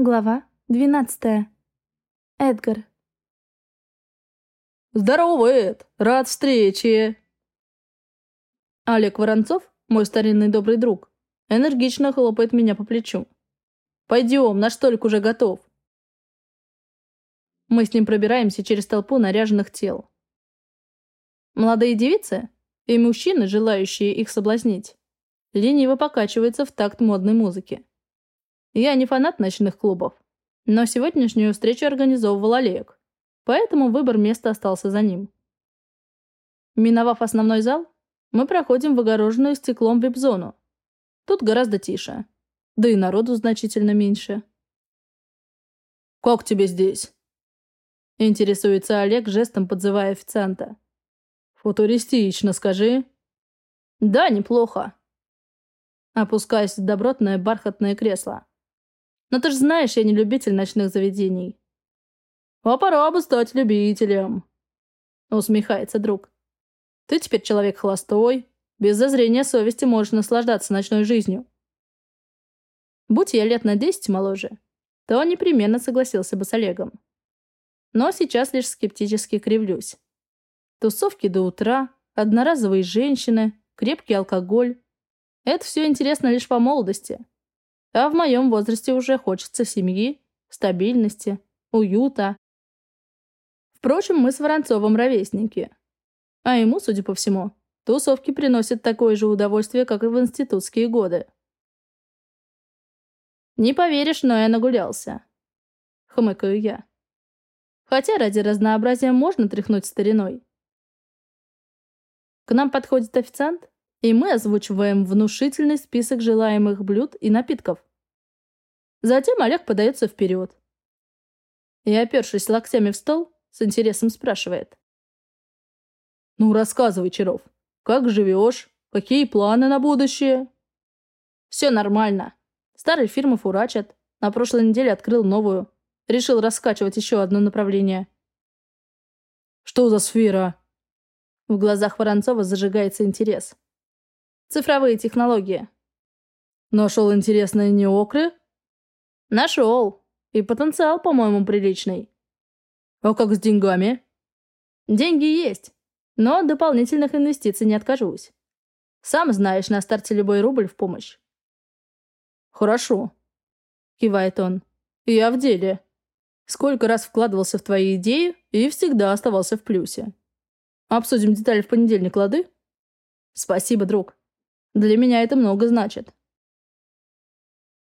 Глава двенадцатая. Эдгар. «Здорово, Эд! Рад встрече!» Олег Воронцов, мой старинный добрый друг, энергично хлопает меня по плечу. «Пойдем, наш столик уже готов!» Мы с ним пробираемся через толпу наряженных тел. Молодые девицы и мужчины, желающие их соблазнить, лениво покачиваются в такт модной музыки. Я не фанат ночных клубов, но сегодняшнюю встречу организовывал Олег, поэтому выбор места остался за ним. Миновав основной зал, мы проходим в огороженную стеклом вип-зону. Тут гораздо тише, да и народу значительно меньше. «Как тебе здесь?» Интересуется Олег, жестом подзывая официанта. «Футуристично, скажи». «Да, неплохо». Опускаюсь в добротное бархатное кресло. Но ты же знаешь, я не любитель ночных заведений. А пора бы стать любителем. Усмехается друг. Ты теперь человек холостой. Без зазрения совести можешь наслаждаться ночной жизнью. Будь я лет на десять моложе, то непременно согласился бы с Олегом. Но сейчас лишь скептически кривлюсь. Тусовки до утра, одноразовые женщины, крепкий алкоголь. Это все интересно лишь по молодости. А в моем возрасте уже хочется семьи, стабильности, уюта. Впрочем, мы с Воронцовым ровесники. А ему, судя по всему, тусовки приносят такое же удовольствие, как и в институтские годы. Не поверишь, но я нагулялся. Хмыкаю я. Хотя ради разнообразия можно тряхнуть стариной. К нам подходит официант и мы озвучиваем внушительный список желаемых блюд и напитков. Затем Олег подается вперед. И, опершись локтями в стол, с интересом спрашивает. «Ну, рассказывай, Чаров, как живешь? Какие планы на будущее?» «Все нормально. Старые фирмы фурачат. На прошлой неделе открыл новую. Решил раскачивать еще одно направление». «Что за сфера?» В глазах Воронцова зажигается интерес. Цифровые технологии. Нашел интересные неокры? Нашел. И потенциал, по-моему, приличный. А как с деньгами? Деньги есть. Но от дополнительных инвестиций не откажусь. Сам знаешь, на старте любой рубль в помощь. Хорошо. Кивает он. Я в деле. Сколько раз вкладывался в твои идеи и всегда оставался в плюсе. Обсудим детали в понедельник, лады? Спасибо, друг. Для меня это много значит.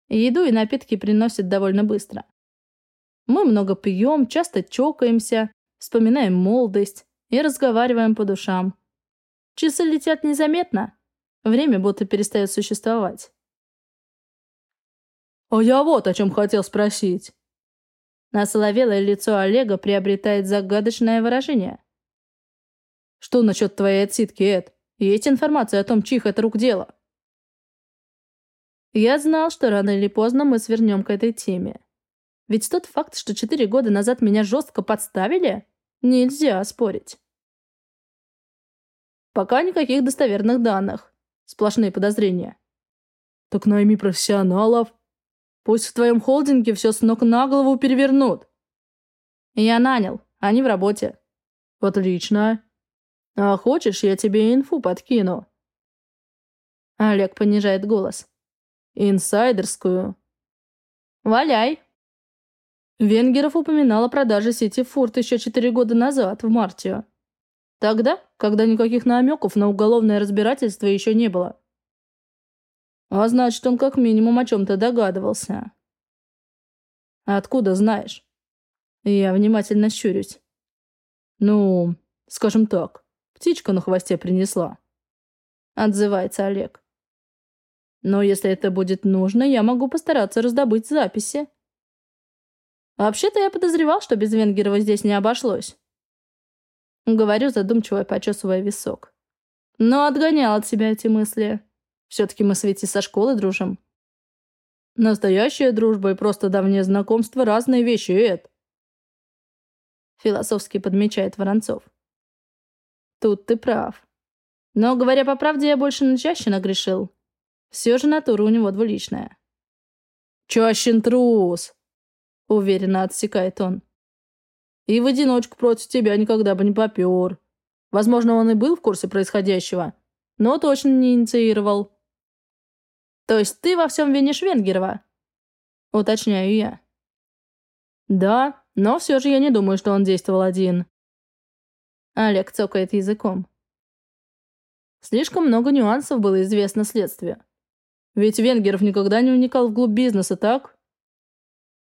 Еду и напитки приносят довольно быстро. Мы много пьем, часто чокаемся, вспоминаем молодость и разговариваем по душам. Часы летят незаметно. Время будто перестает существовать. «А я вот о чем хотел спросить». Насоловелое лицо Олега приобретает загадочное выражение. «Что насчет твоей отсидки, Эд? Есть информация о том, чьих это рук дело?» Я знал, что рано или поздно мы свернем к этой теме. Ведь тот факт, что четыре года назад меня жестко подставили, нельзя спорить. Пока никаких достоверных данных. Сплошные подозрения. Так найми профессионалов. Пусть в твоем холдинге все с ног на голову перевернут. Я нанял, они в работе. Отлично. А хочешь, я тебе инфу подкину?» Олег понижает голос. «Инсайдерскую». «Валяй». Венгеров упоминал о продаже сети «Фурт» еще четыре года назад, в марте. Тогда, когда никаких намеков на уголовное разбирательство еще не было. А значит, он как минимум о чем-то догадывался. «Откуда знаешь?» Я внимательно щурюсь. «Ну, скажем так, Птичка на хвосте принесла. Отзывается Олег. Но если это будет нужно, я могу постараться раздобыть записи. Вообще-то я подозревал, что без Венгерова здесь не обошлось. Говорю, задумчиво почесывая висок. Но отгонял от себя эти мысли. Все-таки мы с Вити со школы дружим. Настоящая дружба и просто давнее знакомство – разные вещи, Эд. Философски подмечает Воронцов. Тут ты прав. Но, говоря по правде, я больше на чаще нагрешил. Все же натура у него двуличная. «Чащин трус!» — уверенно отсекает он. «И в одиночку против тебя никогда бы не попер. Возможно, он и был в курсе происходящего, но точно не инициировал». «То есть ты во всем винишь Венгерова?» — уточняю я. «Да, но все же я не думаю, что он действовал один». Олег цокает языком. Слишком много нюансов было известно следствию. Ведь Венгеров никогда не уникал вглубь бизнеса, так?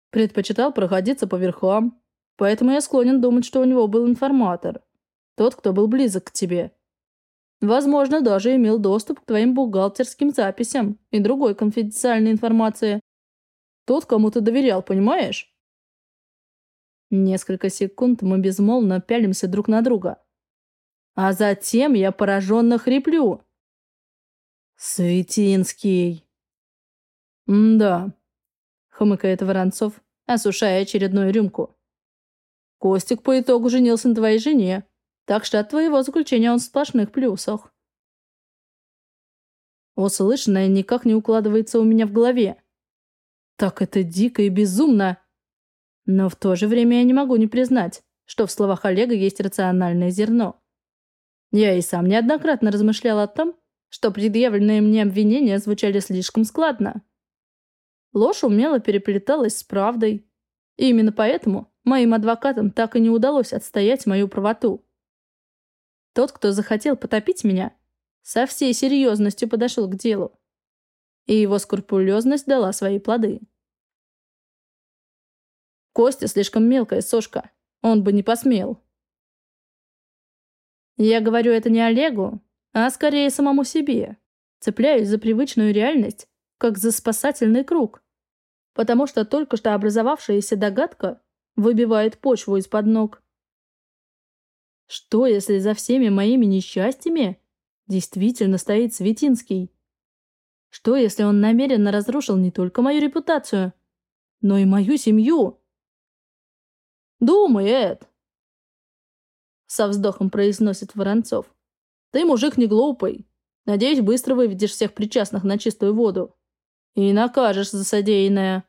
Предпочитал проходиться по верхам, поэтому я склонен думать, что у него был информатор. Тот, кто был близок к тебе. Возможно, даже имел доступ к твоим бухгалтерским записям и другой конфиденциальной информации. Тот, кому ты доверял, понимаешь? Несколько секунд мы безмолвно пялимся друг на друга. А затем я пораженно хриплю. «Светинский!» «Да», — хмыкает Воронцов, осушая очередную рюмку. «Костик по итогу женился на твоей жене, так что от твоего заключения он в сплошных плюсах». Услышанное никак не укладывается у меня в голове. Так это дико и безумно. Но в то же время я не могу не признать, что в словах Олега есть рациональное зерно. Я и сам неоднократно размышлял о том, что предъявленные мне обвинения звучали слишком складно. Ложь умело переплеталась с правдой. И именно поэтому моим адвокатам так и не удалось отстоять мою правоту. Тот, кто захотел потопить меня, со всей серьезностью подошел к делу. И его скрупулезность дала свои плоды. Костя слишком мелкая сошка. Он бы не посмел. Я говорю это не Олегу, а скорее самому себе. Цепляюсь за привычную реальность, как за спасательный круг. Потому что только что образовавшаяся догадка выбивает почву из-под ног. Что, если за всеми моими несчастьями действительно стоит Светинский? Что, если он намеренно разрушил не только мою репутацию, но и мою семью? Думай, Эд, со вздохом произносит Воронцов. Ты мужик не глупый. Надеюсь, быстро выведешь всех причастных на чистую воду. И накажешь за содеянное.